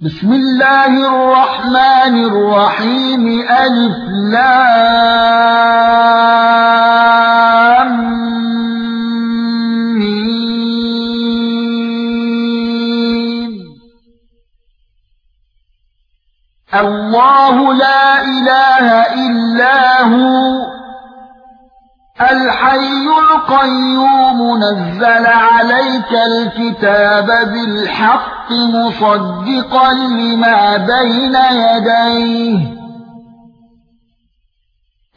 بسم الله الرحمن الرحيم. ألف لام الله لا إله إلا هو. الحي القيوم نزل عليك الكتاب بالحق مصدقا لما بين يديه.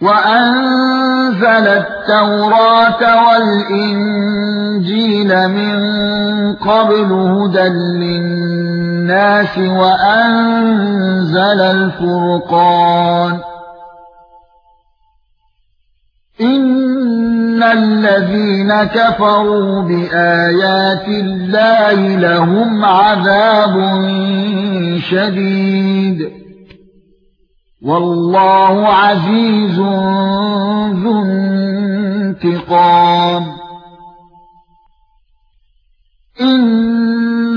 وأنزل التوراة والإنجيل من قبل هدى للناس وأنزل الفرقان. ان الذين كفروا بايات الله لهم عذاب شديد والله عزيز ذو انتقام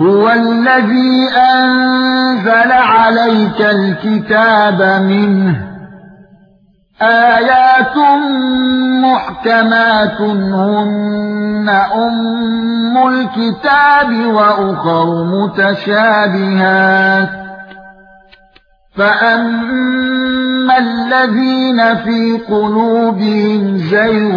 هو الذي أنزل عليك الكتاب منه آيات محكمات هن أم الكتاب وأخر متشابهات. فأما الذين في قلوبهم زيغ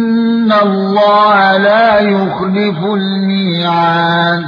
ان الله لا يخلف الميعاد